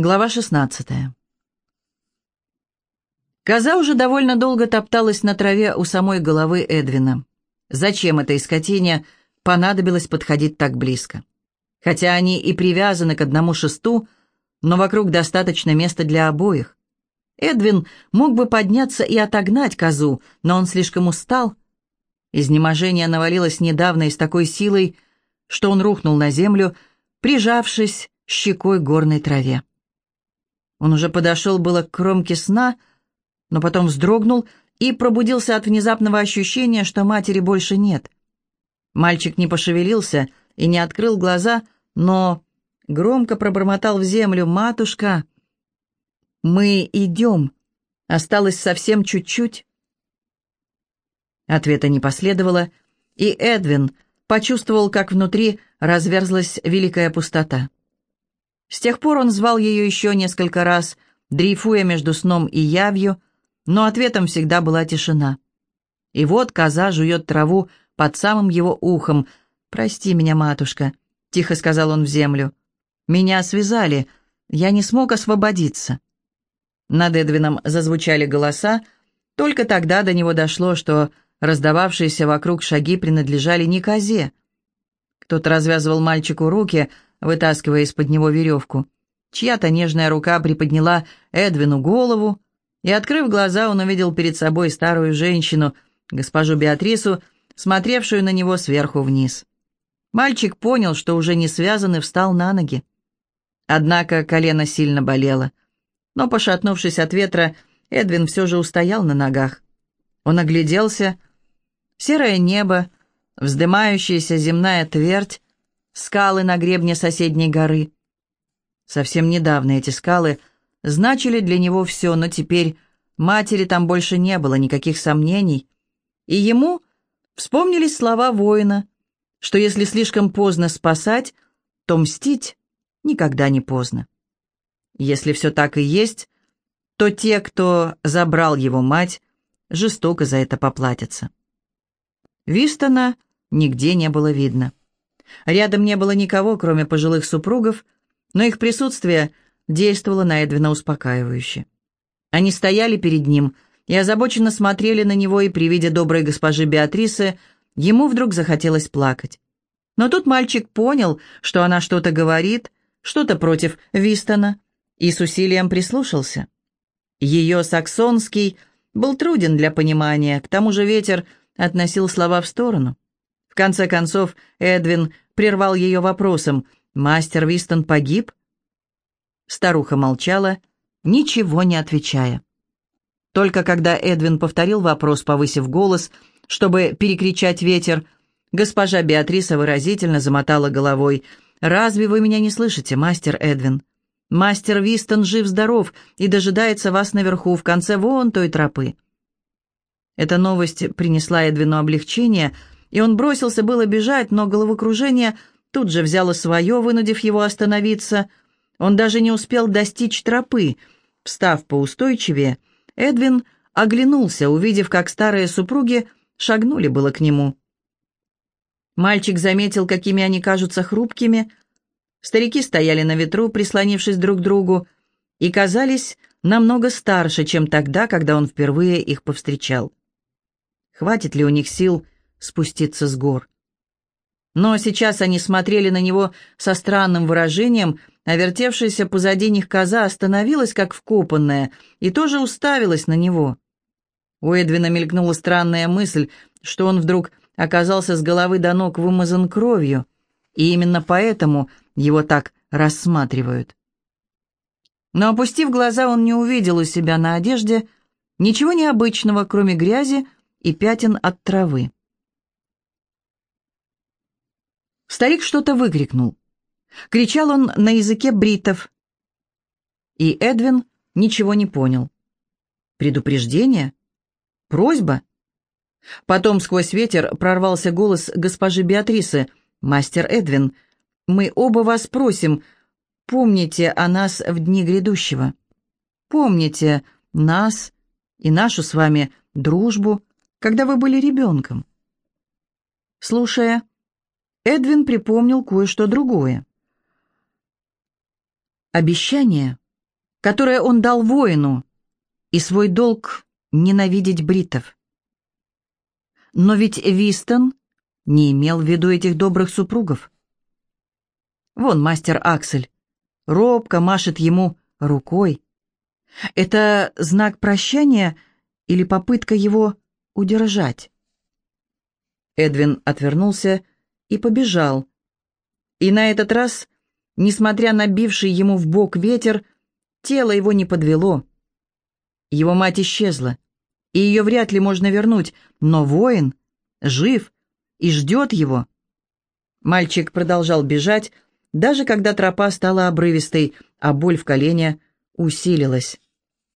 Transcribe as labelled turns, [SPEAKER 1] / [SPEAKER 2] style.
[SPEAKER 1] Глава 16 Коза уже довольно долго топталась на траве у самой головы Эдвина. Зачем этой скотине понадобилось подходить так близко? Хотя они и привязаны к одному шесту, но вокруг достаточно места для обоих. Эдвин мог бы подняться и отогнать козу, но он слишком устал. Изнеможение навалилось недавно и с такой силой, что он рухнул на землю, прижавшись щекой горной траве. Он уже подошел было к кромке сна, но потом вздрогнул и пробудился от внезапного ощущения, что матери больше нет. Мальчик не пошевелился и не открыл глаза, но громко пробормотал в землю «Матушка!» «Мы идем. Осталось совсем чуть-чуть». Ответа не последовало, и Эдвин почувствовал, как внутри разверзлась великая пустота. С тех пор он звал ее еще несколько раз, дрейфуя между сном и явью, но ответом всегда была тишина. И вот коза жует траву под самым его ухом. «Прости меня, матушка», — тихо сказал он в землю. «Меня связали, я не смог освободиться». Над Эдвином зазвучали голоса, только тогда до него дошло, что раздававшиеся вокруг шаги принадлежали не козе. Кто-то развязывал мальчику руки — вытаскивая из-под него веревку. Чья-то нежная рука приподняла Эдвину голову, и, открыв глаза, он увидел перед собой старую женщину, госпожу Беатрису, смотревшую на него сверху вниз. Мальчик понял, что уже не связан, и встал на ноги. Однако колено сильно болело. Но, пошатнувшись от ветра, Эдвин все же устоял на ногах. Он огляделся. Серое небо, вздымающаяся земная твердь, скалы на гребне соседней горы. Совсем недавно эти скалы значили для него все, но теперь матери там больше не было никаких сомнений. И ему вспомнились слова воина, что если слишком поздно спасать, то мстить никогда не поздно. Если все так и есть, то те, кто забрал его мать, жестоко за это поплатятся. Вистона нигде не было видно. Рядом не было никого, кроме пожилых супругов, но их присутствие действовало на Эдвина успокаивающе. Они стояли перед ним и озабоченно смотрели на него, и при виде доброй госпожи Беатрисы ему вдруг захотелось плакать. Но тут мальчик понял, что она что-то говорит, что-то против Вистона, и с усилием прислушался. Ее саксонский был труден для понимания, к тому же ветер относил слова в сторону конце концов, Эдвин прервал ее вопросом. «Мастер Вистон погиб?» Старуха молчала, ничего не отвечая. Только когда Эдвин повторил вопрос, повысив голос, чтобы перекричать ветер, госпожа Беатриса выразительно замотала головой. «Разве вы меня не слышите, мастер Эдвин? Мастер Вистон жив-здоров и дожидается вас наверху, в конце вон той тропы». Эта новость принесла Эдвину облегчение — и он бросился было бежать, но головокружение тут же взяло свое, вынудив его остановиться. Он даже не успел достичь тропы. Встав поустойчивее, Эдвин оглянулся, увидев, как старые супруги шагнули было к нему. Мальчик заметил, какими они кажутся хрупкими. Старики стояли на ветру, прислонившись друг к другу, и казались намного старше, чем тогда, когда он впервые их повстречал. Хватит ли у них сил спуститься с гор. Но сейчас они смотрели на него со странным выражением, а вертевшаяся позади них коза остановилась, как вкопанная, и тоже уставилась на него. У Эдвина мелькнула странная мысль, что он вдруг оказался с головы до ног вымазан кровью, и именно поэтому его так рассматривают. Но, опустив глаза, он не увидел у себя на одежде ничего необычного, кроме грязи и пятен от травы. Старик что-то выкрикнул. Кричал он на языке бритов. И Эдвин ничего не понял. Предупреждение? Просьба? Потом сквозь ветер прорвался голос госпожи Беатрисы. «Мастер Эдвин, мы оба вас просим, помните о нас в дни грядущего. Помните нас и нашу с вами дружбу, когда вы были ребенком». Слушая, Эдвин припомнил кое-что другое. Обещание которое он дал воину, и свой долг ненавидеть бритов. Но ведь Вистон не имел в виду этих добрых супругов. Вон мастер Аксель робко машет ему рукой. Это знак прощания или попытка его удержать? Эдвин отвернулся и побежал. И на этот раз, несмотря на бивший ему в бок ветер, тело его не подвело. Его мать исчезла, и ее вряд ли можно вернуть, но воин жив и ждет его. Мальчик продолжал бежать, даже когда тропа стала обрывистой, а боль в колене усилилась.